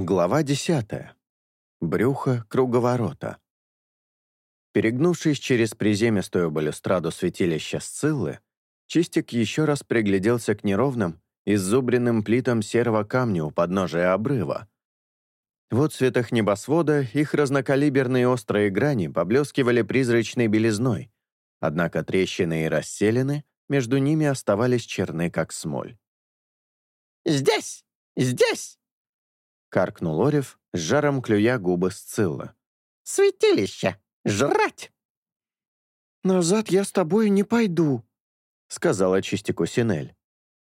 Глава десятая. Брюхо круговорота. Перегнувшись через приземистую балюстраду святилища Сциллы, Чистик еще раз пригляделся к неровным, иззубренным плитам серого камня у подножия обрыва. В отцветах небосвода их разнокалиберные острые грани поблескивали призрачной белизной, однако трещины и расселены между ними оставались черны, как смоль. «Здесь! Здесь!» — каркнул Орев, с жаром клюя губы Сцилла. «Святилище! Жрать!» «Назад я с тобой не пойду», — сказала Чистику Синель.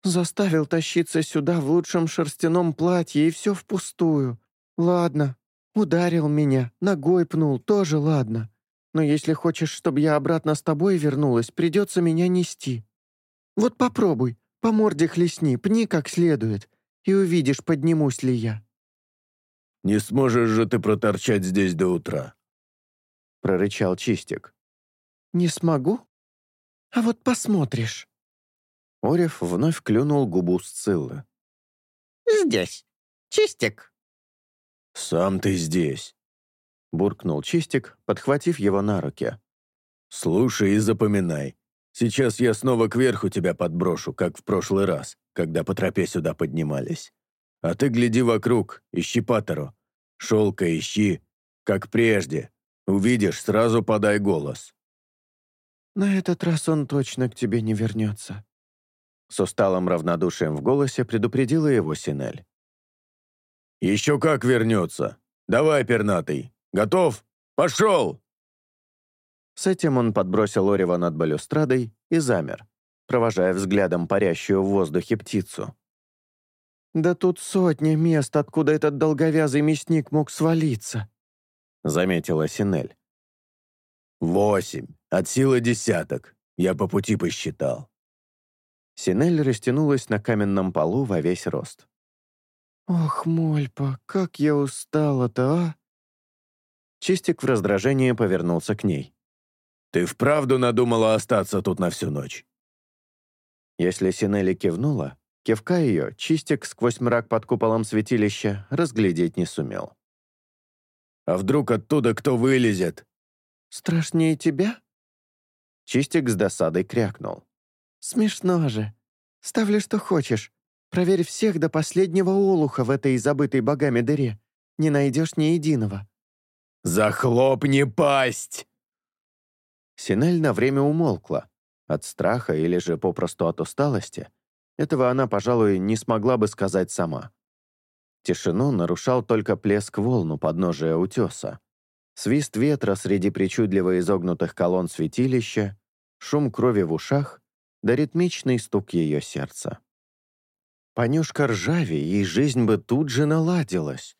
«Заставил тащиться сюда в лучшем шерстяном платье, и все впустую. Ладно, ударил меня, ногой пнул, тоже ладно. Но если хочешь, чтобы я обратно с тобой вернулась, придется меня нести. Вот попробуй, по морде хлестни, пни как следует, и увидишь, поднимусь ли я». «Не сможешь же ты проторчать здесь до утра», — прорычал Чистик. «Не смогу? А вот посмотришь». Орев вновь клюнул губу Сциллы. «Здесь. Чистик». «Сам ты здесь», — буркнул Чистик, подхватив его на руки. «Слушай и запоминай. Сейчас я снова кверху тебя подброшу, как в прошлый раз, когда по тропе сюда поднимались. А ты гляди вокруг, ищи патеру. Шелка ищи, как прежде. Увидишь, сразу подай голос». «На этот раз он точно к тебе не вернется», — с усталым равнодушием в голосе предупредила его Синель. «Еще как вернется! Давай, пернатый! Готов? Пошел!» С этим он подбросил Орева над балюстрадой и замер, провожая взглядом парящую в воздухе птицу. «Да тут сотни мест, откуда этот долговязый мясник мог свалиться», — заметила Синель. «Восемь. От силы десяток. Я по пути посчитал». Синель растянулась на каменном полу во весь рост. «Ох, Мольпа, как я устала-то, а!» Чистик в раздражении повернулся к ней. «Ты вправду надумала остаться тут на всю ночь?» Если Синелли кивнула, Кивка ее, чистик сквозь мрак под куполом святилища, разглядеть не сумел. «А вдруг оттуда кто вылезет?» «Страшнее тебя?» Чистик с досадой крякнул. «Смешно же. Ставлю, что хочешь. Проверь всех до последнего олуха в этой забытой богами дыре. Не найдешь ни единого». «Захлопни пасть!» Синель на время умолкла. От страха или же попросту от усталости — этого она, пожалуй, не смогла бы сказать сама. Тишину нарушал только плеск волн у подножия утеса, свист ветра среди причудливо изогнутых колонн святилища, шум крови в ушах да ритмичный стук ее сердца. Понюшка ржави, и жизнь бы тут же наладилась.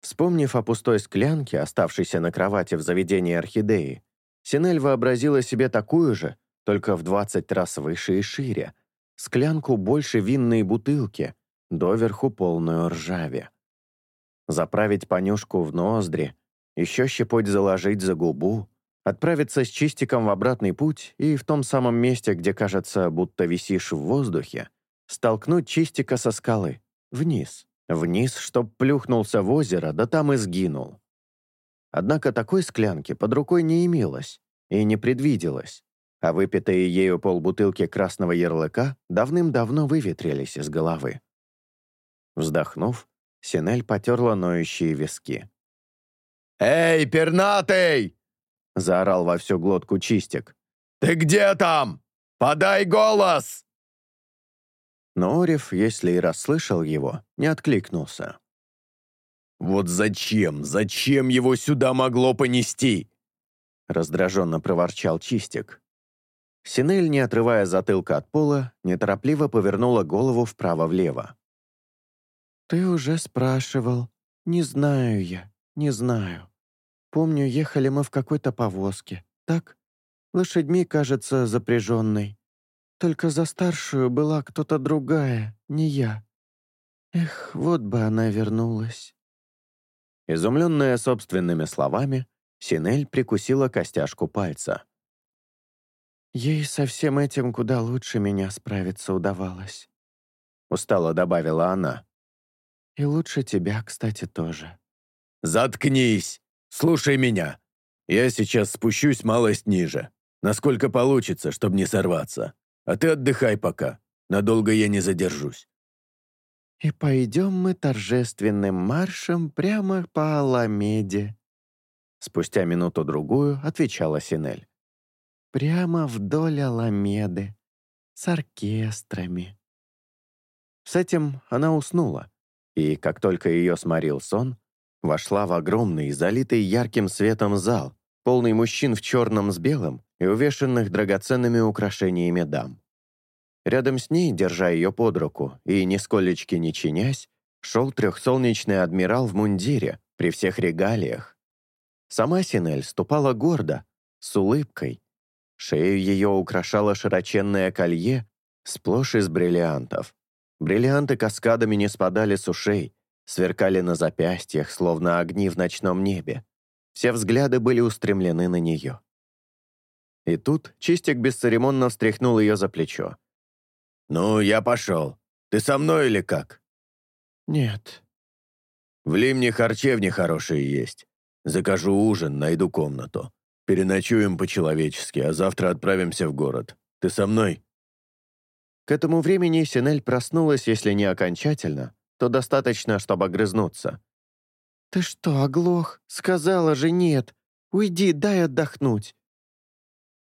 Вспомнив о пустой склянке, оставшейся на кровати в заведении орхидеи, Синель вообразила себе такую же, только в двадцать раз выше и шире, склянку больше винной бутылки, доверху полную ржави. Заправить понюшку в ноздри, еще щепоть заложить за губу, отправиться с чистиком в обратный путь и в том самом месте, где кажется, будто висишь в воздухе, столкнуть чистика со скалы, вниз, вниз, чтоб плюхнулся в озеро, да там и сгинул. Однако такой склянки под рукой не имелось и не предвиделось а выпитые ею полбутылки красного ярлыка давным-давно выветрились из головы. Вздохнув, Синель потерла ноющие виски. «Эй, пернатый!» — заорал во всю глотку Чистик. «Ты где там? Подай голос!» Но Орев, если и расслышал его, не откликнулся. «Вот зачем, зачем его сюда могло понести?» раздраженно проворчал Чистик. Синель, не отрывая затылка от пола, неторопливо повернула голову вправо-влево. «Ты уже спрашивал. Не знаю я, не знаю. Помню, ехали мы в какой-то повозке, так? Лошадьми, кажется, запряженной. Только за старшую была кто-то другая, не я. Эх, вот бы она вернулась». Изумленная собственными словами, Синель прикусила костяшку пальца. Ей со всем этим куда лучше меня справиться удавалось. Устало добавила она. И лучше тебя, кстати, тоже. «Заткнись! Слушай меня! Я сейчас спущусь малость ниже. Насколько получится, чтобы не сорваться. А ты отдыхай пока. Надолго я не задержусь». «И пойдем мы торжественным маршем прямо по Аламеде», Спустя минуту-другую отвечала Синель. «Прямо вдоль Аламеды, с оркестрами». С этим она уснула, и, как только ее сморил сон, вошла в огромный, залитый ярким светом зал, полный мужчин в черном с белым и увешанных драгоценными украшениями дам. Рядом с ней, держа ее под руку и нисколечки не чинясь, шел трехсолнечный адмирал в мундире при всех регалиях. Сама Синель ступала гордо, с улыбкой. Шею ее украшало широченное колье, сплошь из бриллиантов. Бриллианты каскадами не спадали с ушей, сверкали на запястьях, словно огни в ночном небе. Все взгляды были устремлены на нее. И тут Чистик бесцеремонно встряхнул ее за плечо. «Ну, я пошел. Ты со мной или как?» «Нет». «В Лимне харчевни хорошие есть. Закажу ужин, найду комнату. Переночуем по-человечески, а завтра отправимся в город. Ты со мной?» К этому времени Синель проснулась, если не окончательно, то достаточно, чтобы огрызнуться. «Ты что, оглох? Сказала же нет. Уйди, дай отдохнуть».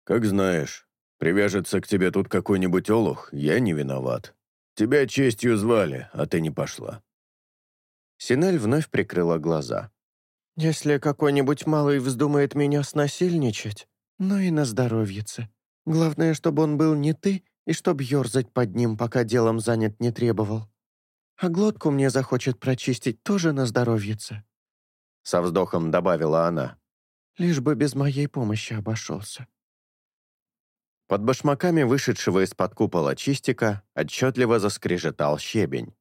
«Как знаешь. Привяжется к тебе тут какой-нибудь олух, я не виноват. Тебя честью звали, а ты не пошла». Синель вновь прикрыла глаза. «Если какой-нибудь малый вздумает меня снасильничать, ну и на здоровьице. Главное, чтобы он был не ты, и чтоб ерзать под ним, пока делом занят не требовал. А глотку мне захочет прочистить тоже на здоровьице». Со вздохом добавила она. «Лишь бы без моей помощи обошелся». Под башмаками вышедшего из-под купола чистика отчетливо заскрежетал щебень.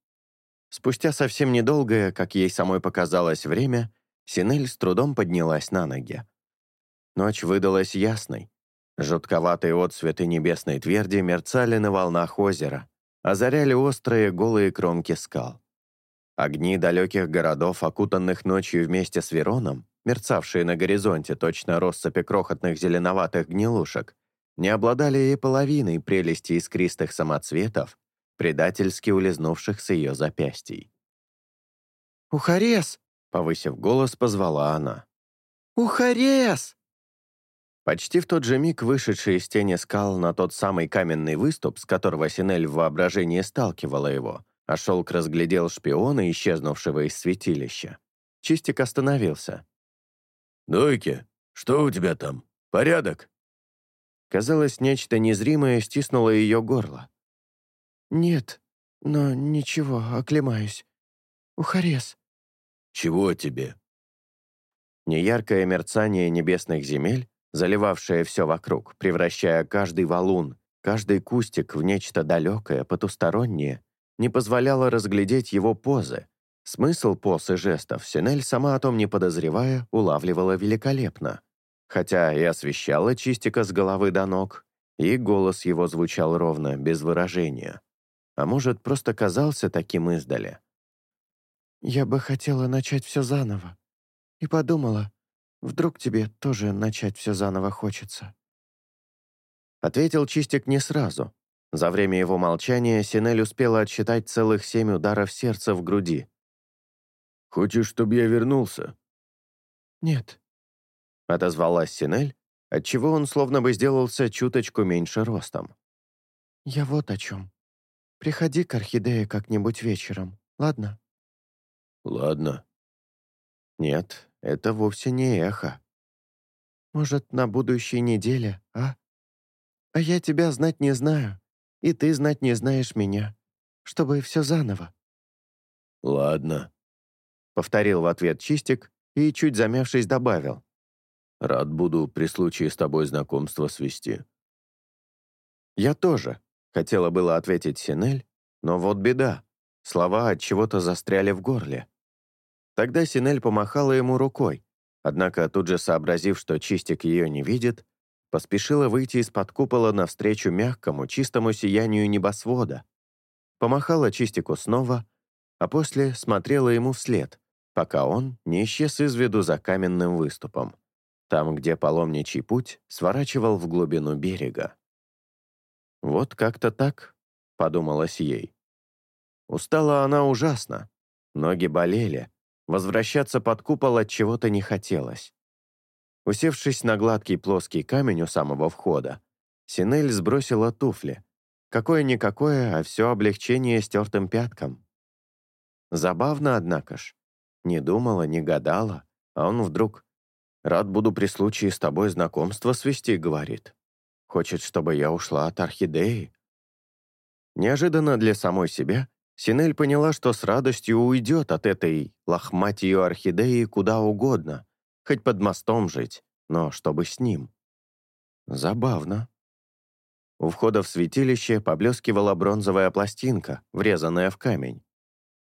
Спустя совсем недолгое, как ей самой показалось, время, Синель с трудом поднялась на ноги. Ночь выдалась ясной. Жутковатые отсветы небесной тверди мерцали на волнах озера, озаряли острые голые кромки скал. Огни далеких городов, окутанных ночью вместе с Вероном, мерцавшие на горизонте точно россыпи крохотных зеленоватых гнилушек, не обладали и половиной прелести искристых самоцветов, предательски улизнувших с ее запястий. «Ухарес!» — повысив голос, позвала она. «Ухарес!» Почти в тот же миг вышедший из тени скал на тот самый каменный выступ, с которого Синель в воображении сталкивала его, а шелк разглядел шпиона, исчезнувшего из святилища. Чистик остановился. «Дойки, что у тебя там? Порядок?» Казалось, нечто незримое стиснуло ее горло. «Нет, но ничего, оклемаюсь. Ухарес». «Чего тебе?» Неяркое мерцание небесных земель, заливавшее все вокруг, превращая каждый валун, каждый кустик в нечто далекое, потустороннее, не позволяло разглядеть его позы. Смысл поз и жестов Синель, сама о том не подозревая, улавливала великолепно хотя и освещала Чистика с головы до ног, и голос его звучал ровно, без выражения. А может, просто казался таким издали. «Я бы хотела начать все заново. И подумала, вдруг тебе тоже начать все заново хочется». Ответил Чистик не сразу. За время его молчания Синель успела отсчитать целых семь ударов сердца в груди. «Хочешь, чтобы я вернулся?» «Нет, — отозвалась Синель, отчего он словно бы сделался чуточку меньше ростом. «Я вот о чем. Приходи к Орхидее как-нибудь вечером, ладно?» «Ладно». «Нет, это вовсе не эхо». «Может, на будущей неделе, а? А я тебя знать не знаю, и ты знать не знаешь меня, чтобы все заново». «Ладно», — повторил в ответ Чистик и, чуть замявшись, добавил. Рад буду при случае с тобой знакомство свести». «Я тоже», — хотела было ответить Синель, но вот беда. Слова от чего-то застряли в горле. Тогда Синель помахала ему рукой, однако тут же сообразив, что Чистик ее не видит, поспешила выйти из-под купола навстречу мягкому, чистому сиянию небосвода. Помахала Чистику снова, а после смотрела ему вслед, пока он не исчез из виду за каменным выступом, там, где паломничий путь сворачивал в глубину берега. «Вот как-то так», — подумалось ей. Устала она ужасно, ноги болели, возвращаться под купол от чего-то не хотелось. Усевшись на гладкий плоский камень у самого входа, Синель сбросила туфли. Какое-никакое, а все облегчение стертым пяткам. Забавно, однако ж. Не думала, не гадала, а он вдруг «Рад буду при случае с тобой знакомство свести», — говорит. «Хочет, чтобы я ушла от орхидеи». Неожиданно для самой себя Синель поняла, что с радостью уйдет от этой лохматью орхидеи куда угодно, хоть под мостом жить, но чтобы с ним. Забавно. У входа в святилище поблескивала бронзовая пластинка, врезанная в камень.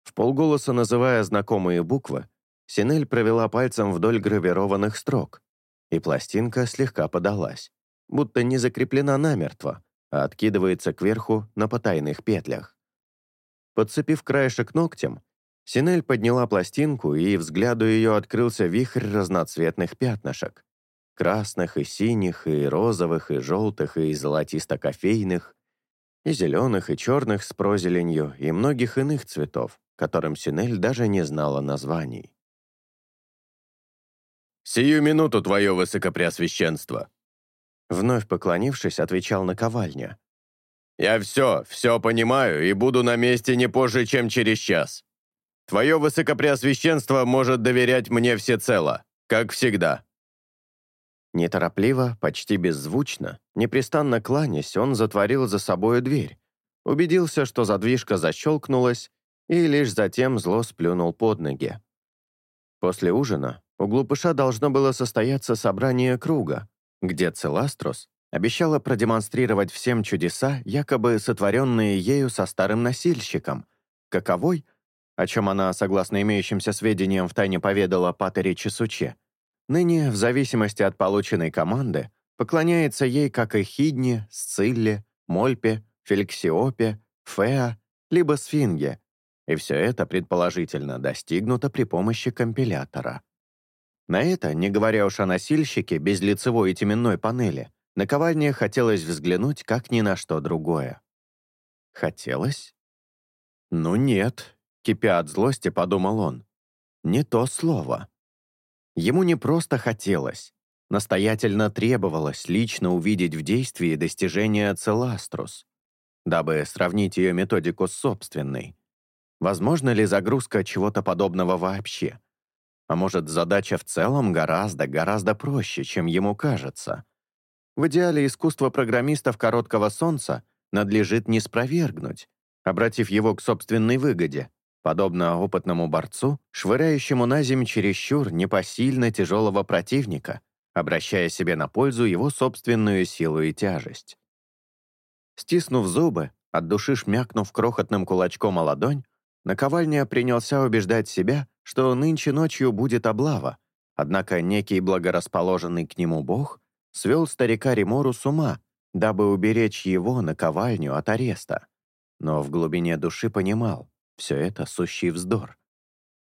В полголоса называя знакомые буквы, Синель провела пальцем вдоль гравированных строк, и пластинка слегка подалась, будто не закреплена намертво, а откидывается кверху на потайных петлях. Подцепив краешек ногтем, Синель подняла пластинку, и взгляду ее открылся вихрь разноцветных пятнышек. Красных и синих, и розовых, и желтых, и золотисто-кофейных, и зеленых, и черных с прозеленью, и многих иных цветов, которым Синель даже не знала названий. «Сию минуту, твое высокопреосвященство!» Вновь поклонившись, отвечал наковальня. «Я все, все понимаю и буду на месте не позже, чем через час. Твое Высокопреосвященство может доверять мне всецело, как всегда». Неторопливо, почти беззвучно, непрестанно кланясь, он затворил за собою дверь, убедился, что задвижка защелкнулась, и лишь затем зло сплюнул под ноги. После ужина у глупыша должно было состояться собрание круга, где Целастрос обещала продемонстрировать всем чудеса, якобы сотворенные ею со старым носильщиком, каковой — о чем она, согласно имеющимся сведениям, втайне поведала Патере Чесуче, ныне, в зависимости от полученной команды, поклоняется ей как и Хидне, Сцилле, Мольпе, Феликсиопе, Феа, либо Сфинге, и все это, предположительно, достигнуто при помощи компилятора. На это, не говоря уж о носильщике без лицевой и теменной панели, наковальне хотелось взглянуть как ни на что другое. Хотелось? Ну нет, Кипя от злости, подумал он. Не то слово. Ему не просто хотелось, настоятельно требовалось лично увидеть в действии достижения Целаструс, дабы сравнить ее методику с собственной. Возможно ли загрузка чего-то подобного вообще? А может, задача в целом гораздо, гораздо проще, чем ему кажется. В идеале искусство программистов короткого солнца надлежит не спровергнуть, обратив его к собственной выгоде, подобно опытному борцу, швыряющему на землю чересчур непосильно тяжелого противника, обращая себе на пользу его собственную силу и тяжесть. Стиснув зубы, от души шмякнув крохотным кулачком о ладонь, наковальня принялся убеждать себя, что нынче ночью будет облава, однако некий благорасположенный к нему бог свел старика Римору с ума, дабы уберечь его, наковальню, от ареста. Но в глубине души понимал, все это сущий вздор.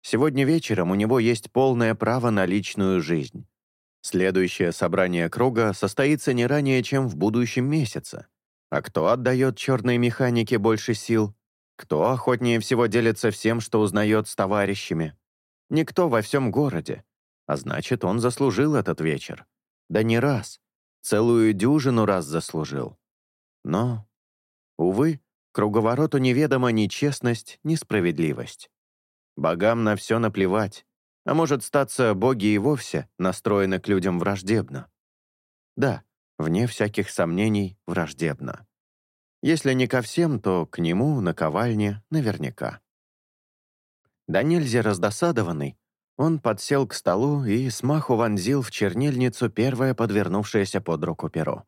Сегодня вечером у него есть полное право на личную жизнь. Следующее собрание круга состоится не ранее, чем в будущем месяце. А кто отдает черной механике больше сил? Кто охотнее всего делится всем, что узнает с товарищами? Никто во всем городе. А значит, он заслужил этот вечер. Да не раз. Целую дюжину раз заслужил. Но, увы, Круговороту неведома ни честность, ни справедливость. Богам на все наплевать, а может статься боги и вовсе настроены к людям враждебно. Да, вне всяких сомнений, враждебно. Если не ко всем, то к нему, на ковальне, наверняка. Да нельзя раздосадованный, он подсел к столу и смаху вонзил в чернильницу первое подвернувшееся под руку перо.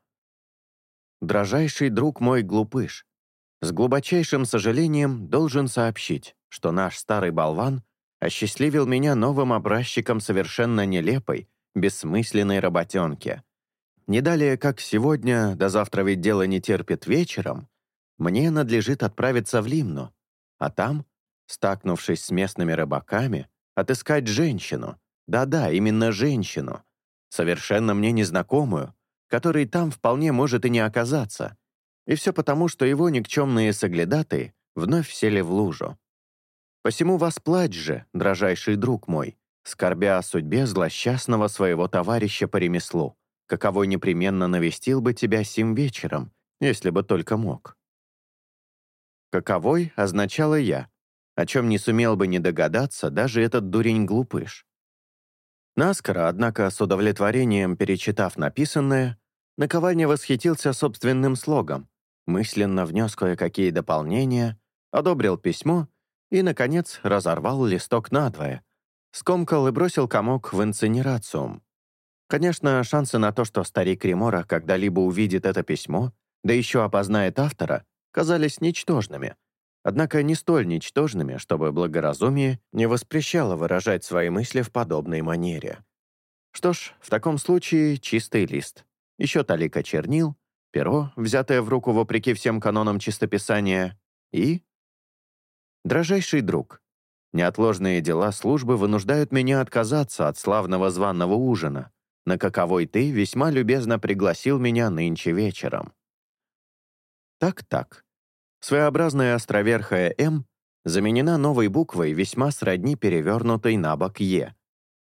«Дрожайший друг мой глупыш, с глубочайшим сожалением должен сообщить, что наш старый болван осчастливил меня новым образчиком совершенно нелепой, бессмысленной работенки. Не далее, как сегодня, до завтра ведь дело не терпит вечером, мне надлежит отправиться в Лимну, а там стакнувшись с местными рыбаками, отыскать женщину. Да-да, именно женщину. Совершенно мне незнакомую, которой там вполне может и не оказаться. И все потому, что его никчемные соглядатые вновь сели в лужу. Посему восплачь же, дрожайший друг мой, скорбя о судьбе злосчастного своего товарища по ремеслу, каковой непременно навестил бы тебя сим вечером, если бы только мог. Каковой означало я, о чем не сумел бы не догадаться даже этот дурень-глупыш. Наскоро, однако, с удовлетворением перечитав написанное, наковальня восхитился собственным слогом, мысленно внес кое-какие дополнения, одобрил письмо и, наконец, разорвал листок надвое, скомкал и бросил комок в инцинерациум. Конечно, шансы на то, что старик Ремора когда-либо увидит это письмо, да еще опознает автора, казались ничтожными, однако не столь ничтожными, чтобы благоразумие не воспрещало выражать свои мысли в подобной манере. Что ж, в таком случае чистый лист. Еще талика чернил, перо, взятое в руку вопреки всем канонам чистописания, и... Дрожайший друг, неотложные дела службы вынуждают меня отказаться от славного званного ужина, на каковой ты весьма любезно пригласил меня нынче вечером. Так-так. Своеобразная островерхая «М» заменена новой буквой, весьма сродни перевернутой на бок «Е».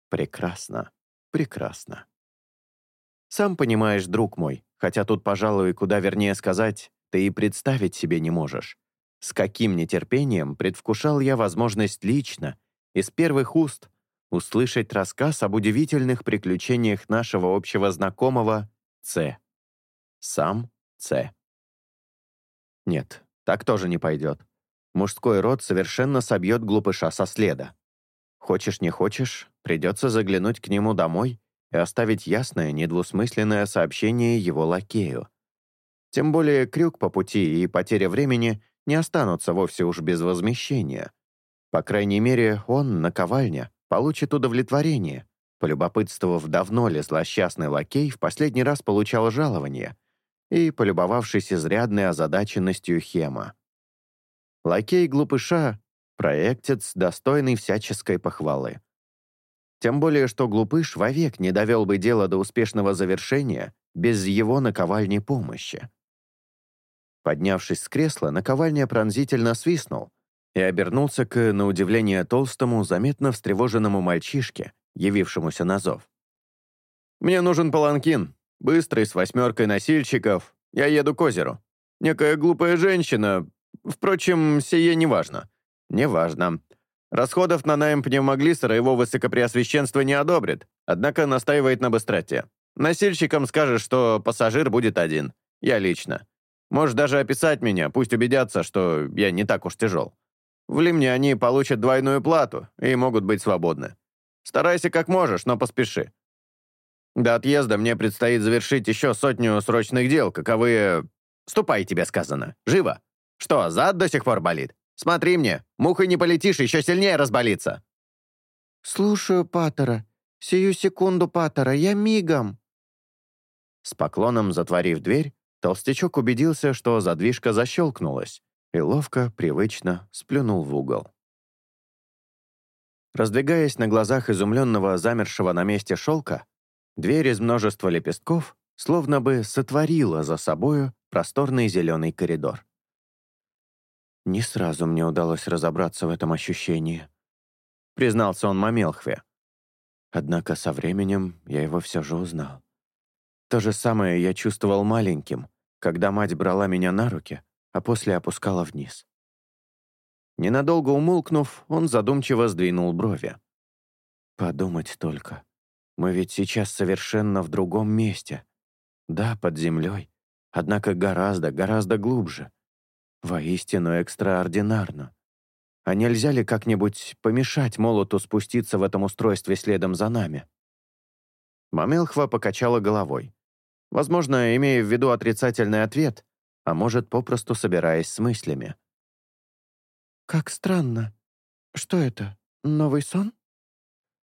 Прекрасно, прекрасно. Сам понимаешь, друг мой, хотя тут, пожалуй, куда вернее сказать, ты и представить себе не можешь. С каким нетерпением предвкушал я возможность лично, из первых уст, услышать рассказ об удивительных приключениях нашего общего знакомого Ц. Сам Ц. Нет, так тоже не пойдет. Мужской род совершенно собьет глупыша со следа. Хочешь не хочешь, придется заглянуть к нему домой и оставить ясное, недвусмысленное сообщение его лакею. Тем более крюк по пути и потеря времени не останутся вовсе уж без возмещения. По крайней мере, он, наковальня, получит удовлетворение, полюбопытствовав, давно ли злосчастный лакей в последний раз получал жалование, и полюбовавшись изрядной озадаченностью Хема. Лакей глупыша — проектец, достойный всяческой похвалы. Тем более, что глупыш вовек не довел бы дело до успешного завершения без его наковальни помощи. Поднявшись с кресла, наковальня пронзительно свистнул и обернулся к, на удивление толстому, заметно встревоженному мальчишке, явившемуся на зов. «Мне нужен паланкин», Быстрый, с восьмеркой носильщиков. Я еду к озеру. Некая глупая женщина... Впрочем, сие неважно. Неважно. Расходов на найм пневмоглиссера его высокопреосвященство не одобрит, однако настаивает на быстроте. Носильщикам скажешь, что пассажир будет один. Я лично. Можешь даже описать меня, пусть убедятся, что я не так уж тяжел. В Лимне они получат двойную плату и могут быть свободны. Старайся как можешь, но поспеши. До отъезда мне предстоит завершить еще сотню срочных дел, каковые... Ступай, тебе сказано. Живо. Что, зад до сих пор болит? Смотри мне, мухой не полетишь, еще сильнее разболится. «Слушаю, Паттера. Сию секунду, Паттера, я мигом». С поклоном затворив дверь, толстячок убедился, что задвижка защелкнулась, и ловко, привычно сплюнул в угол. Раздвигаясь на глазах изумленного, замершего на месте шелка, Дверь из множества лепестков словно бы сотворила за собою просторный зеленый коридор. Не сразу мне удалось разобраться в этом ощущении. Признался он Мамелхве. Однако со временем я его все же узнал. То же самое я чувствовал маленьким, когда мать брала меня на руки, а после опускала вниз. Ненадолго умолкнув, он задумчиво сдвинул брови. Подумать только. Мы ведь сейчас совершенно в другом месте. Да, под землей, однако гораздо, гораздо глубже. Воистину экстраординарно. А нельзя ли как-нибудь помешать молоту спуститься в этом устройстве следом за нами? Мамелхва покачала головой. Возможно, имея в виду отрицательный ответ, а может, попросту собираясь с мыслями. «Как странно. Что это, новый сон?»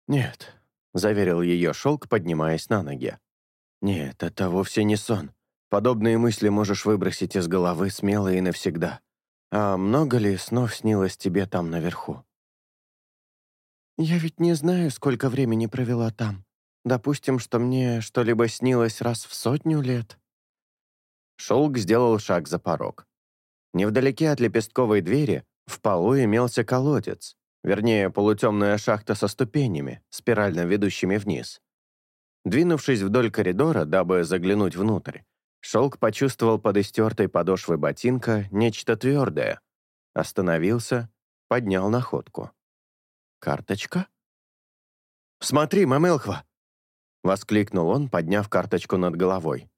«Нет, — заверил ее шелк, поднимаясь на ноги. «Нет, это вовсе не сон. Подобные мысли можешь выбросить из головы смело и навсегда. «А много ли снов снилось тебе там наверху?» «Я ведь не знаю, сколько времени провела там. Допустим, что мне что-либо снилось раз в сотню лет». Шелк сделал шаг за порог. Невдалеке от лепестковой двери в полу имелся колодец, вернее, полутемная шахта со ступенями, спирально ведущими вниз. Двинувшись вдоль коридора, дабы заглянуть внутрь, Шелк почувствовал под истертой подошвой ботинка нечто твердое. Остановился, поднял находку. «Карточка?» «Смотри, Мамелхва!» — воскликнул он, подняв карточку над головой.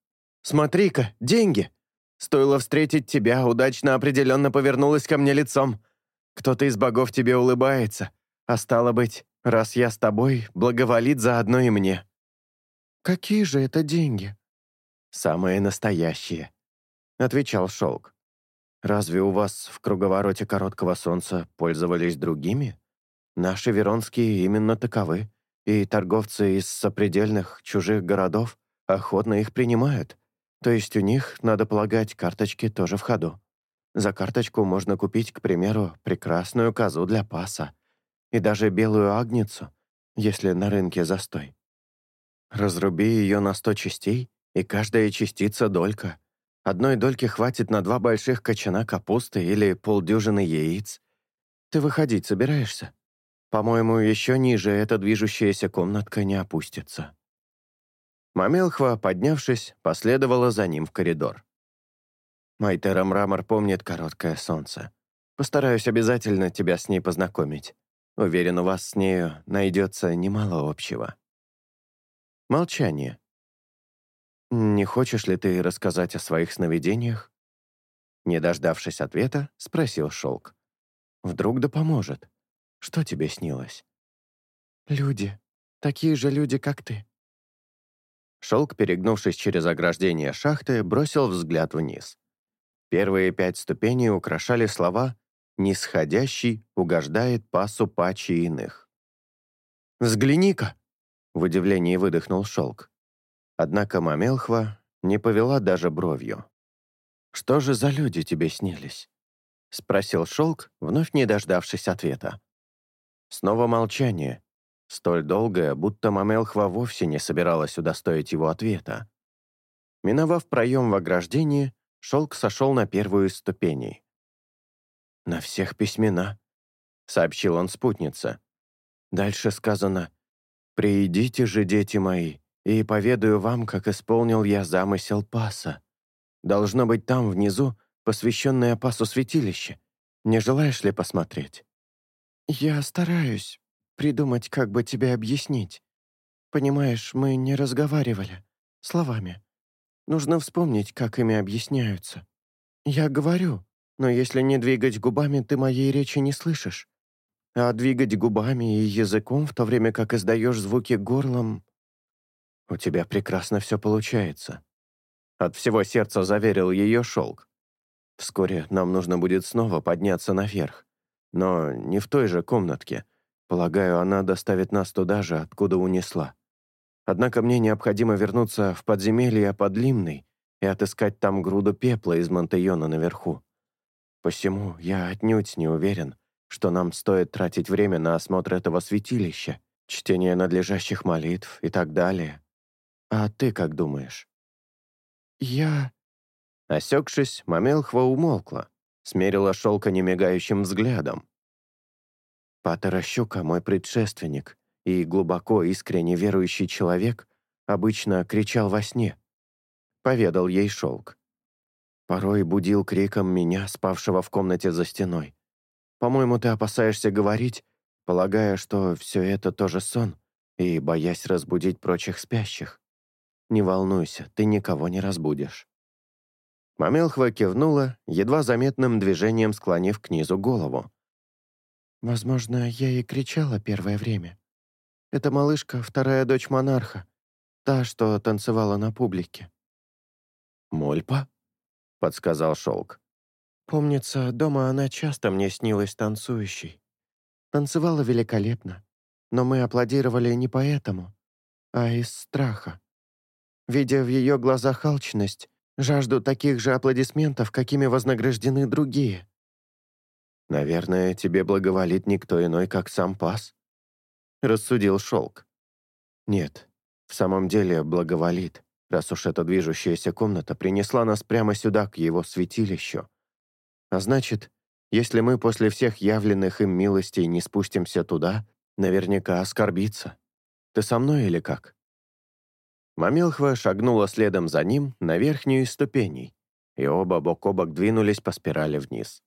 «Смотри-ка, деньги! Стоило встретить тебя, удачно определенно повернулась ко мне лицом. Кто-то из богов тебе улыбается, а стало быть, раз я с тобой, благоволит заодно и мне». «Какие же это деньги?» «Самые настоящие», — отвечал Шелк. «Разве у вас в круговороте короткого солнца пользовались другими? Наши веронские именно таковы, и торговцы из сопредельных чужих городов охотно их принимают. То есть у них, надо полагать, карточки тоже в ходу. За карточку можно купить, к примеру, прекрасную козу для паса и даже белую агницу, если на рынке застой. Разруби ее на сто частей, и каждая частица — долька. Одной дольки хватит на два больших кочана капусты или полдюжины яиц. Ты выходить собираешься? По-моему, еще ниже эта движущаяся комнатка не опустится». Мамелхва, поднявшись, последовала за ним в коридор. Майтера Мрамор помнит короткое солнце. Постараюсь обязательно тебя с ней познакомить. Уверен, у вас с нею найдется немало общего. Молчание. «Не хочешь ли ты рассказать о своих сновидениях?» Не дождавшись ответа, спросил Шелк. «Вдруг да поможет. Что тебе снилось?» «Люди. Такие же люди, как ты». Шелк, перегнувшись через ограждение шахты, бросил взгляд вниз. Первые пять ступеней украшали слова «Нисходящий угождает пасу пачи иных». «Взгляни-ка!» — в удивлении выдохнул Шелк. Однако Мамелхва не повела даже бровью. «Что же за люди тебе снились?» — спросил Шелк, вновь не дождавшись ответа. Снова молчание, столь долгое, будто Мамелхва вовсе не собиралась удостоить его ответа. Миновав проем в ограждении, Шелк сошел на первую из ступеней. «На всех письмена», — сообщил он спутнице. Дальше сказано «Приидите же, дети мои, и поведаю вам, как исполнил я замысел Паса. Должно быть там, внизу, посвященное Пасу святилище. Не желаешь ли посмотреть?» «Я стараюсь придумать, как бы тебе объяснить. Понимаешь, мы не разговаривали. Словами. Нужно вспомнить, как ими объясняются. Я говорю, но если не двигать губами, ты моей речи не слышишь. А двигать губами и языком, в то время как издаешь звуки горлом, «У тебя прекрасно все получается». От всего сердца заверил ее шелк. «Вскоре нам нужно будет снова подняться наверх. Но не в той же комнатке. Полагаю, она доставит нас туда же, откуда унесла. Однако мне необходимо вернуться в подземелье под Лимной и отыскать там груду пепла из Монтейона наверху. Посему я отнюдь не уверен, что нам стоит тратить время на осмотр этого святилища, чтение надлежащих молитв и так далее. А ты как думаешь?» «Я...» Осекшись, Мамелхва умолкла, смерила шелка немигающим взглядом. Патера Щука, мой предшественник, и глубоко искренне верующий человек, обычно кричал во сне. Поведал ей шелк. Порой будил криком меня, спавшего в комнате за стеной. По-моему, ты опасаешься говорить, полагая, что все это тоже сон, и боясь разбудить прочих спящих. Не волнуйся, ты никого не разбудишь». Мамелхва кивнула, едва заметным движением склонив к низу голову. «Возможно, я и кричала первое время. Эта малышка — вторая дочь монарха, та, что танцевала на публике». «Мольпа?» — подсказал Шелк. «Помнится, дома она часто мне снилась танцующей. Танцевала великолепно, но мы аплодировали не поэтому, а из страха видя в ее глазах алчность, жажду таких же аплодисментов, какими вознаграждены другие. Наверное, тебе благоволит никто иной, как сам пас?» Рассудил шелк. «Нет, в самом деле благоволит, раз уж эта движущаяся комната принесла нас прямо сюда, к его святилищу. А значит, если мы после всех явленных им милостей не спустимся туда, наверняка оскорбится. Ты со мной или как?» Мамелхва шагнула следом за ним на верхнюю из ступеней, и оба бок о бок двинулись по спирали вниз.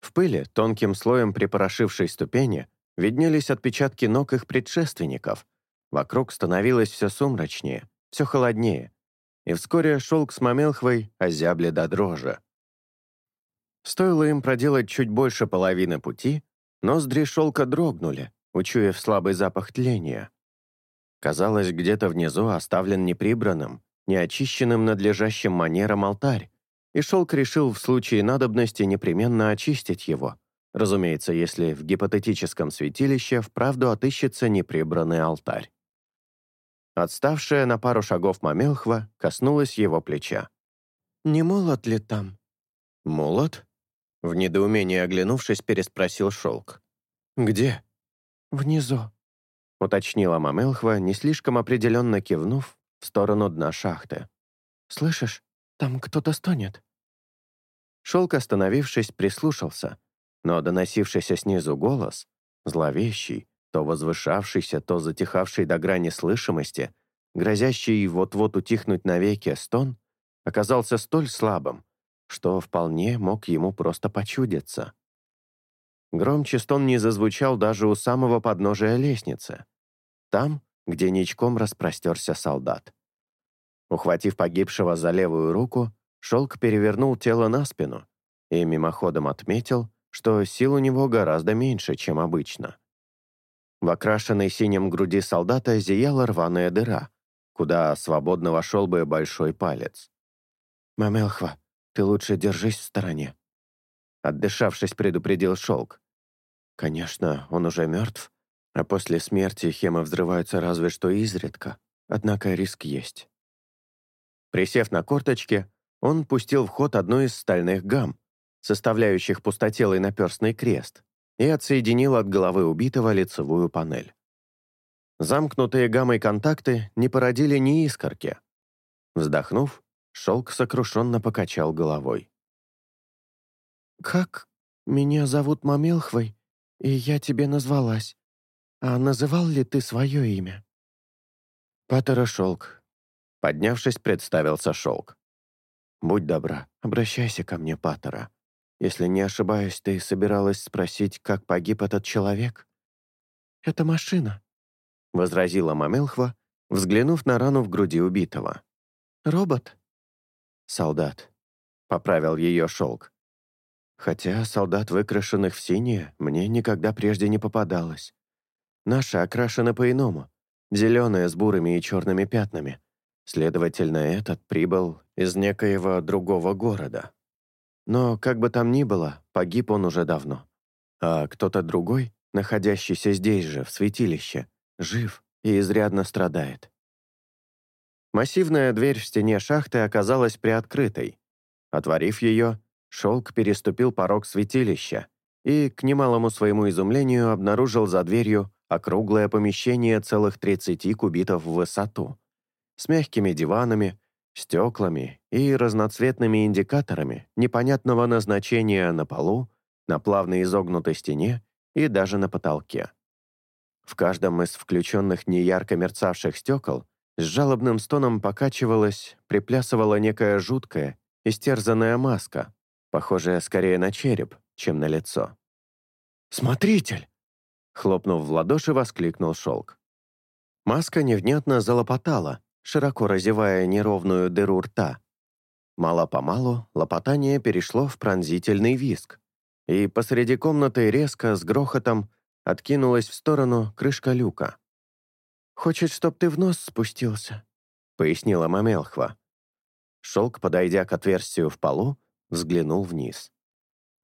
В пыли, тонким слоем припорошившей ступени, виднелись отпечатки ног их предшественников. Вокруг становилось все сумрачнее, все холоднее, и вскоре шелк с Мамелхвой озябли до дрожи. Стоило им проделать чуть больше половины пути, ноздри шелка дрогнули, учуяв слабый запах тления. Казалось, где-то внизу оставлен неприбранным, неочищенным надлежащим манером алтарь, и Шелк решил в случае надобности непременно очистить его, разумеется, если в гипотетическом святилище вправду отыщется неприбранный алтарь. Отставшая на пару шагов Мамелхва коснулась его плеча. «Не молот ли там?» «Молот?» В недоумении оглянувшись, переспросил Шелк. «Где?» «Внизу», — уточнила Мамелхва, не слишком определенно кивнув в сторону дна шахты. «Слышишь, там кто-то стонет». Шелк, остановившись, прислушался, но доносившийся снизу голос, зловещий, то возвышавшийся, то затихавший до грани слышимости, грозящий вот-вот утихнуть навеки стон, оказался столь слабым, что вполне мог ему просто почудиться. Громче стон не зазвучал даже у самого подножия лестницы, там, где ничком распростерся солдат. Ухватив погибшего за левую руку, Шелк перевернул тело на спину и мимоходом отметил, что сил у него гораздо меньше, чем обычно. В окрашенной синим груди солдата зияла рваная дыра, куда свободно вошел бы большой палец. «Мамелхва, ты лучше держись в стороне», — отдышавшись, предупредил Шелк. Конечно, он уже мертв, а после смерти хемы взрываются разве что изредка, однако риск есть. Присев на корточки, он пустил в ход одну из стальных гам, составляющих пустотелый наперстный крест, и отсоединил от головы убитого лицевую панель. Замкнутые гаммой контакты не породили ни искорки. Вздохнув, шелк сокрушенно покачал головой. «Как? Меня зовут Мамелхвой, и я тебе назвалась. А называл ли ты свое имя?» «Паттера Шелк». Поднявшись, представился Шелк. «Будь добра, обращайся ко мне, Паттера. Если не ошибаюсь, ты собиралась спросить, как погиб этот человек?» «Это машина», — возразила Мамелхва, взглянув на рану в груди убитого. «Робот?» «Солдат», — поправил ее Шелк. Хотя солдат, выкрашенных в синее, мне никогда прежде не попадалось. Наши окрашены по-иному, зеленые с бурыми и черными пятнами. Следовательно, этот прибыл из некоего другого города. Но, как бы там ни было, погиб он уже давно. А кто-то другой, находящийся здесь же, в святилище, жив и изрядно страдает. Массивная дверь в стене шахты оказалась приоткрытой. Отворив ее, Шелк переступил порог святилища и, к немалому своему изумлению, обнаружил за дверью округлое помещение целых 30 кубитов в высоту, с мягкими диванами, стеклами и разноцветными индикаторами непонятного назначения на полу, на плавно изогнутой стене и даже на потолке. В каждом из включенных неярко мерцавших стекол с жалобным стоном покачивалась, приплясывала некая жуткая, истерзанная маска, похожая скорее на череп, чем на лицо. «Смотритель!» Хлопнув в ладоши, воскликнул шелк. Маска невнятно залопотала, широко разевая неровную дыру рта. Мало-помалу лопотание перешло в пронзительный виск, и посреди комнаты резко, с грохотом, откинулась в сторону крышка люка. «Хочет, чтоб ты в нос спустился», — пояснила Мамелхва. Шелк, подойдя к отверстию в полу, взглянул вниз.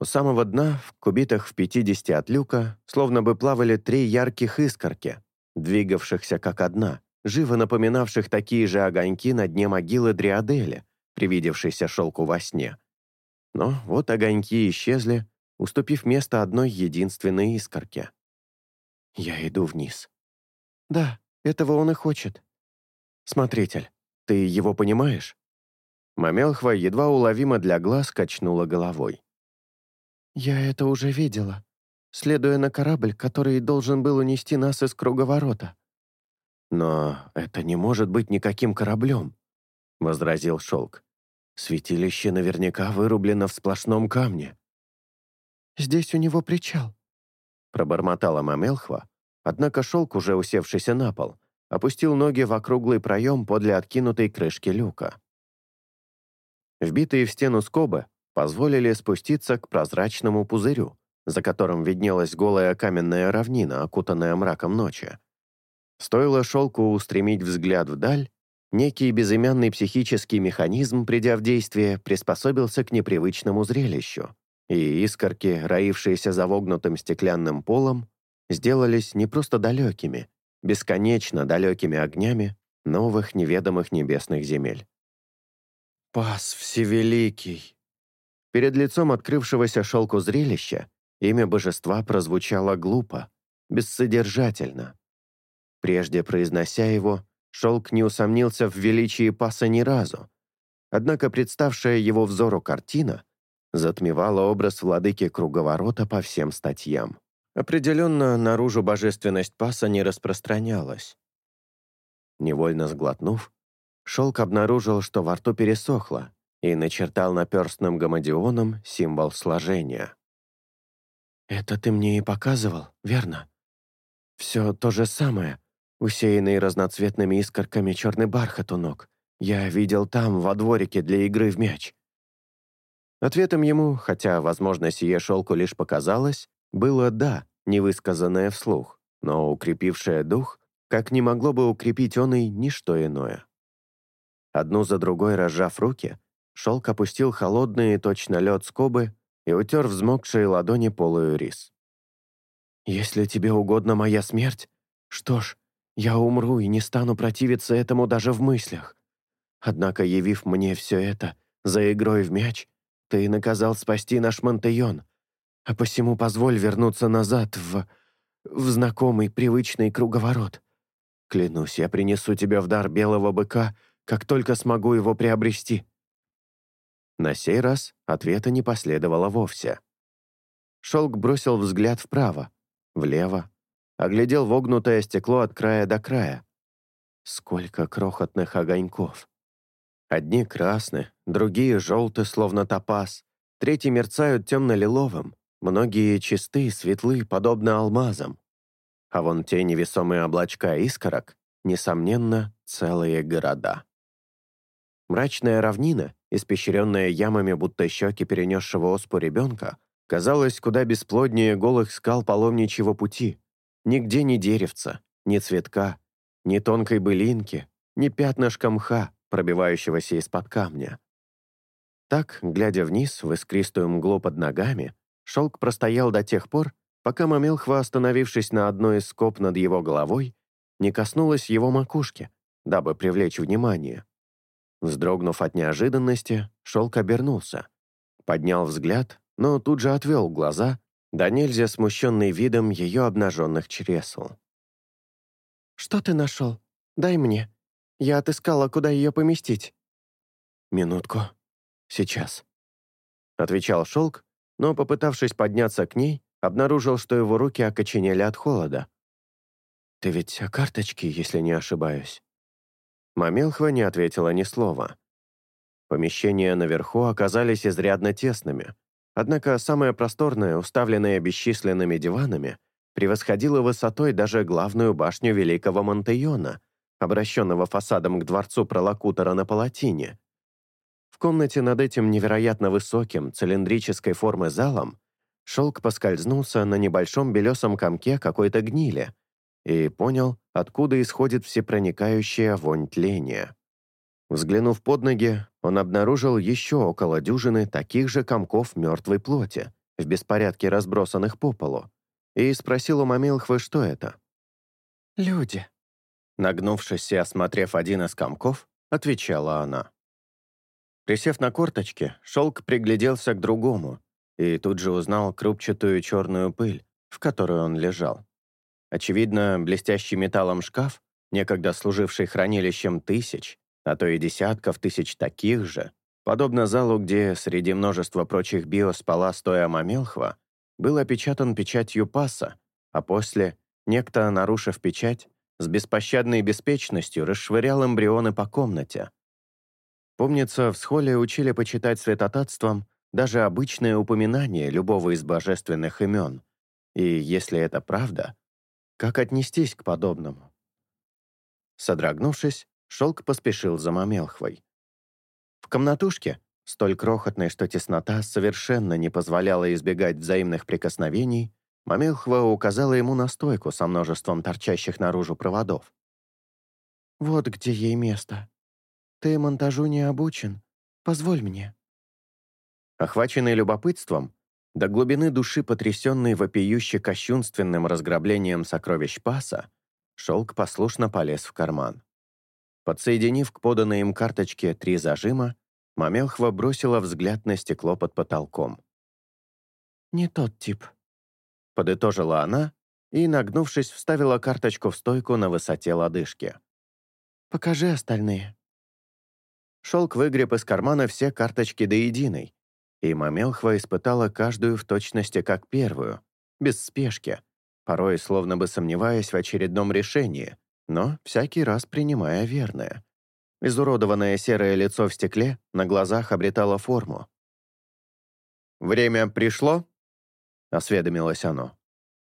У самого дна, в кубитах в 50 от люка, словно бы плавали три ярких искорки, двигавшихся как одна, живо напоминавших такие же огоньки на дне могилы Дриадели, привидевшейся шелку во сне. Но вот огоньки исчезли, уступив место одной единственной искорке. Я иду вниз. Да, этого он и хочет. Смотритель, ты его понимаешь? Мамелхва едва уловимо для глаз качнула головой. «Я это уже видела, следуя на корабль, который должен был унести нас из круговорота». «Но это не может быть никаким кораблем», — возразил Шелк. «Святилище наверняка вырублено в сплошном камне». «Здесь у него причал», — пробормотала Мамелхва, однако Шелк, уже усевшийся на пол, опустил ноги в округлый проем подле откинутой крышки люка. Вбитые в стену скобы позволили спуститься к прозрачному пузырю, за которым виднелась голая каменная равнина, окутанная мраком ночи. Стоило шелку устремить взгляд вдаль, некий безымянный психический механизм, придя в действие, приспособился к непривычному зрелищу, и искорки, роившиеся за вогнутым стеклянным полом, сделались не просто далекими, бесконечно далекими огнями новых неведомых небесных земель. «Пас Всевеликий!» Перед лицом открывшегося шелку зрелища имя божества прозвучало глупо, бессодержательно. Прежде произнося его, шелк не усомнился в величии паса ни разу, однако представшая его взору картина затмевала образ владыки круговорота по всем статьям. Определенно, наружу божественность паса не распространялась. Невольно сглотнув, Шелк обнаружил, что во рту пересохло, и начертал наперстным гамадионом символ сложения. «Это ты мне и показывал, верно? Все то же самое, усеянный разноцветными искорками черный бархат у ног. Я видел там, во дворике для игры в мяч». Ответом ему, хотя, возможно, сие шелку лишь показалось, было «да», невысказанное вслух, но укрепившее дух, как не могло бы укрепить он и ничто иное. Одну за другой разжав руки, шелк опустил холодные, точно лед скобы и утер взмокшие ладони полую рис. «Если тебе угодна моя смерть, что ж, я умру и не стану противиться этому даже в мыслях. Однако, явив мне все это за игрой в мяч, ты наказал спасти наш Монтеон, а посему позволь вернуться назад в... в знакомый, привычный круговорот. Клянусь, я принесу тебе в дар белого быка — как только смогу его приобрести». На сей раз ответа не последовало вовсе. Шелк бросил взгляд вправо, влево, оглядел вогнутое стекло от края до края. Сколько крохотных огоньков. Одни красны, другие желты, словно топаз, третьи мерцают темно-лиловым, многие чисты, светлы, подобно алмазам. А вон те невесомые облачка искорок, несомненно, целые города. Мрачная равнина, испещренная ямами, будто щеки перенесшего оспу ребенка, казалась куда бесплоднее голых скал паломничьего пути. Нигде ни деревца, ни цветка, ни тонкой былинки, ни пятнышка мха, пробивающегося из-под камня. Так, глядя вниз в искристую мглу под ногами, шелк простоял до тех пор, пока Мамелхва, остановившись на одной из скоб над его головой, не коснулась его макушки, дабы привлечь внимание. Вздрогнув от неожиданности, шелк обернулся. Поднял взгляд, но тут же отвел глаза, да нельзя смущенный видом ее обнаженных чресл. «Что ты нашел? Дай мне. Я отыскала, куда ее поместить». «Минутку. Сейчас», — отвечал шелк, но, попытавшись подняться к ней, обнаружил, что его руки окоченели от холода. «Ты ведь о карточке, если не ошибаюсь?» Мамелхва не ответила ни слова. Помещения наверху оказались изрядно тесными, однако самое просторное, уставленное бесчисленными диванами, превосходило высотой даже главную башню Великого Монтейона, обращенного фасадом к дворцу Пролокутора на Палатине. В комнате над этим невероятно высоким, цилиндрической формы залом шелк поскользнулся на небольшом белесом комке какой-то гнили и понял, откуда исходит всепроникающая вонь тления. Взглянув под ноги, он обнаружил еще около дюжины таких же комков мертвой плоти, в беспорядке разбросанных по полу, и спросил у Мамилхвы, что это. «Люди». Нагнувшись и осмотрев один из комков, отвечала она. Присев на корточки, шелк пригляделся к другому и тут же узнал крупчатую черную пыль, в которой он лежал. Очевидно, блестящий металлом шкаф, некогда служивший хранилищем тысяч, а то и десятков тысяч таких же, подобно залу, где среди множества прочих био спала стоя Мамелхва, был опечатан печатью паса, а после, некто, нарушив печать, с беспощадной беспечностью расшвырял эмбрионы по комнате. Помнится, в схоле учили почитать святотатством даже обычное упоминание любого из божественных имен. И если это правда, как отнестись к подобному? Содрогнувшись, Шелк поспешил за Мамелхвой. В комнатушке, столь крохотной, что теснота совершенно не позволяла избегать взаимных прикосновений, Мамелхва указала ему на стойку со множеством торчащих наружу проводов. «Вот где ей место. Ты монтажу не обучен. Позволь мне». Охваченный любопытством, до глубины души потрясенный вопиюще кощунственным разграблением сокровищ паса, шелк послушно полез в карман. Подсоединив к поданной им карточке три зажима, Мамелхва бросила взгляд на стекло под потолком. «Не тот тип», — подытожила она и, нагнувшись, вставила карточку в стойку на высоте лодыжки. «Покажи остальные». Шелк выгреб из кармана все карточки до единой, и Мамелхва испытала каждую в точности как первую, без спешки, порой словно бы сомневаясь в очередном решении, но всякий раз принимая верное. Изуродованное серое лицо в стекле на глазах обретало форму. «Время пришло?» — осведомилось оно.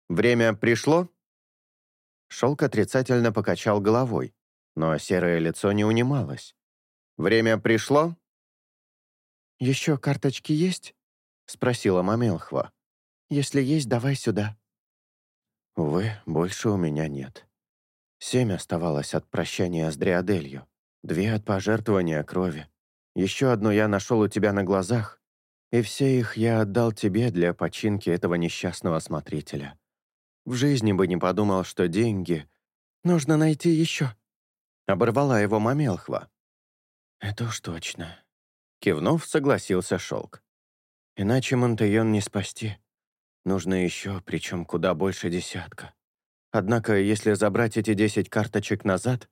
«Время пришло?» Шелк отрицательно покачал головой, но серое лицо не унималось. «Время пришло?» «Еще карточки есть?» — спросила Мамелхва. «Если есть, давай сюда». «Увы, больше у меня нет. Семь оставалось от прощания с Дриаделью, две от пожертвования крови. Еще одну я нашел у тебя на глазах, и все их я отдал тебе для починки этого несчастного смотрителя. В жизни бы не подумал, что деньги нужно найти еще». Оборвала его Мамелхва. «Это уж точно», Кивнув, согласился Шелк. «Иначе Монтейон не спасти. Нужно еще, причем куда больше десятка. Однако, если забрать эти десять карточек назад,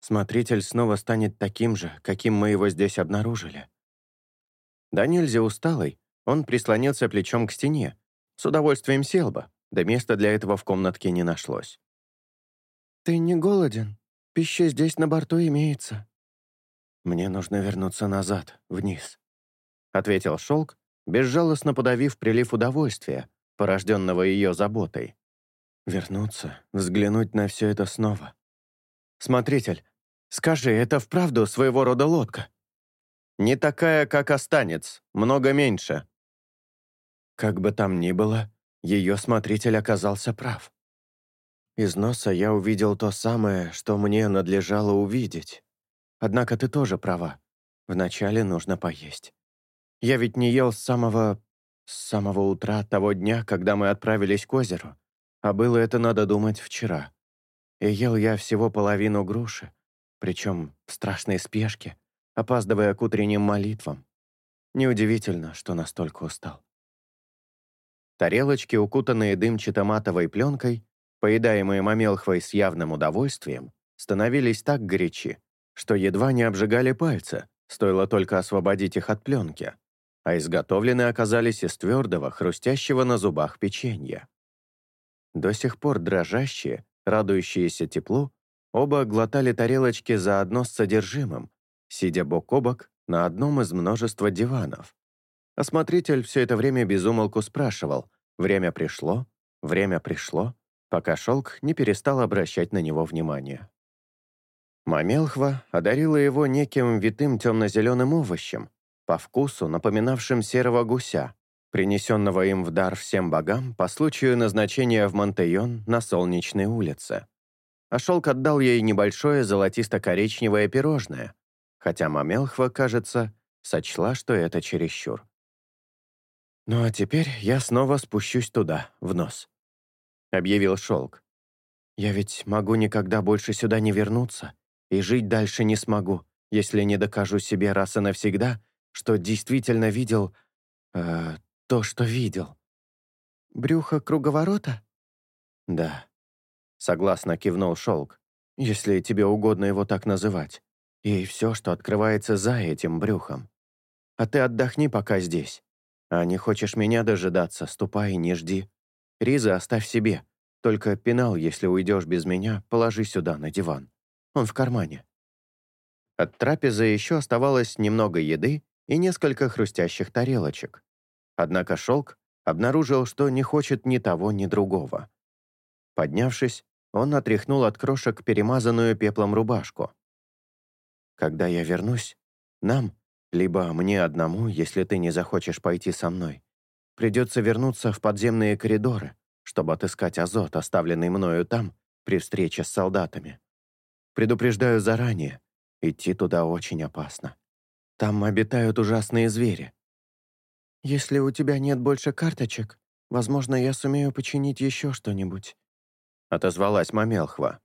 смотритель снова станет таким же, каким мы его здесь обнаружили». Да нельзя усталый, он прислонился плечом к стене. С удовольствием сел бы, да места для этого в комнатке не нашлось. «Ты не голоден? Пища здесь на борту имеется», «Мне нужно вернуться назад, вниз», — ответил Шелк, безжалостно подавив прилив удовольствия, порожденного ее заботой. «Вернуться, взглянуть на все это снова. Смотритель, скажи, это вправду своего рода лодка?» «Не такая, как останется, много меньше». Как бы там ни было, ее смотритель оказался прав. Из носа я увидел то самое, что мне надлежало увидеть. Однако ты тоже права. Вначале нужно поесть. Я ведь не ел с самого... с самого утра того дня, когда мы отправились к озеру. А было это, надо думать, вчера. И ел я всего половину груши, причем в страшной спешке, опаздывая к утренним молитвам. Неудивительно, что настолько устал. Тарелочки, укутанные дымчато-матовой пленкой, поедаемые мамелхвой с явным удовольствием, становились так горячи, что едва не обжигали пальцы, стоило только освободить их от пленки, а изготовлены оказались из твердого, хрустящего на зубах печенья. До сих пор дрожащие, радующиеся теплу, оба глотали тарелочки заодно с содержимым, сидя бок о бок на одном из множества диванов. Осмотритель все это время безумолку спрашивал, время пришло, время пришло, пока шелк не перестал обращать на него внимание. Мамелхва одарила его неким витым темно-зеленым овощем, по вкусу напоминавшим серого гуся, принесенного им в дар всем богам по случаю назначения в Монтейон на Солнечной улице. А шелк отдал ей небольшое золотисто-коричневое пирожное, хотя Мамелхва, кажется, сочла, что это чересчур. «Ну а теперь я снова спущусь туда, в нос», — объявил шелк. «Я ведь могу никогда больше сюда не вернуться, и жить дальше не смогу, если не докажу себе раз и навсегда, что действительно видел... Э, то, что видел». «Брюхо круговорота?» «Да», — согласно кивнул Шелк, «если тебе угодно его так называть. И все, что открывается за этим брюхом. А ты отдохни пока здесь. А не хочешь меня дожидаться, ступай и не жди. Риза оставь себе. Только пенал, если уйдешь без меня, положи сюда, на диван. Он в кармане». От трапезы еще оставалось немного еды и несколько хрустящих тарелочек. Однако шелк обнаружил, что не хочет ни того, ни другого. Поднявшись, он отряхнул от крошек перемазанную пеплом рубашку. «Когда я вернусь, нам, либо мне одному, если ты не захочешь пойти со мной, придется вернуться в подземные коридоры, чтобы отыскать азот, оставленный мною там при встрече с солдатами. Предупреждаю заранее, идти туда очень опасно. Там обитают ужасные звери. Если у тебя нет больше карточек, возможно, я сумею починить еще что-нибудь. Отозвалась Мамелхва.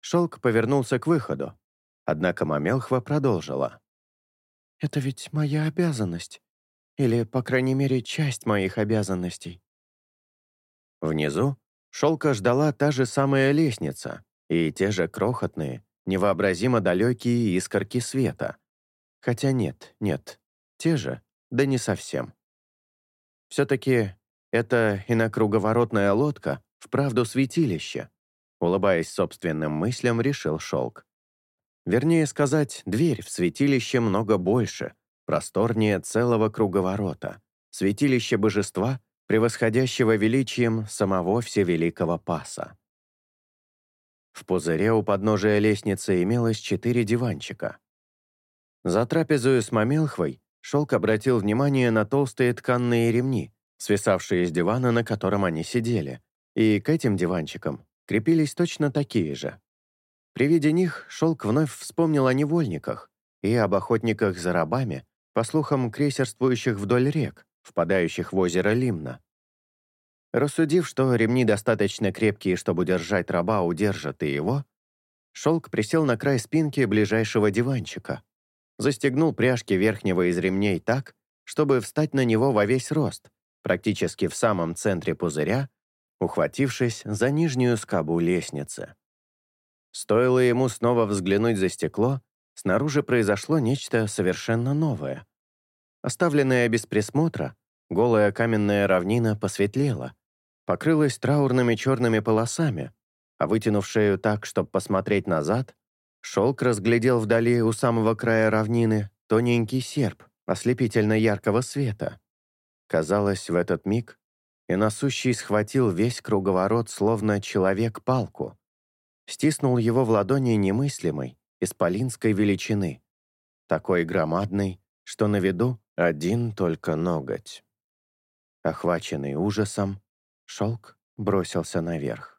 Шелк повернулся к выходу, однако Мамелхва продолжила. «Это ведь моя обязанность. Или, по крайней мере, часть моих обязанностей». Внизу Шелка ждала та же самая лестница и те же крохотные, невообразимо далекие искорки света. Хотя нет, нет, те же, да не совсем. Все-таки это инокруговоротная лодка вправду святилище, улыбаясь собственным мыслям, решил Шелк. Вернее сказать, дверь в святилище много больше, просторнее целого круговорота, святилище божества, превосходящего величием самого Всевеликого Паса. В пузыре у подножия лестницы имелось четыре диванчика. За трапезою с мамелхвой Шелк обратил внимание на толстые тканные ремни, свисавшие с дивана, на котором они сидели, и к этим диванчикам крепились точно такие же. При виде них Шелк вновь вспомнил о невольниках и об охотниках за рабами, по слухам крейсерствующих вдоль рек, впадающих в озеро Лимна. Рассудив, что ремни достаточно крепкие, чтобы держать раба, удержат и его, Шелк присел на край спинки ближайшего диванчика, застегнул пряжки верхнего из ремней так, чтобы встать на него во весь рост, практически в самом центре пузыря, ухватившись за нижнюю скобу лестницы. Стоило ему снова взглянуть за стекло, снаружи произошло нечто совершенно новое. Оставленная без присмотра, голая каменная равнина посветлела, покрылась траурными черными полосами, а вытянув шею так, чтобы посмотреть назад, шелк разглядел вдали у самого края равнины тоненький серп ослепительно яркого света. Казалось, в этот миг и насущий схватил весь круговорот, словно человек палку. Стиснул его в ладони немыслимой, исполинской величины, такой громадной, что на виду один только ноготь. Охваченный ужасом, Шелк бросился наверх.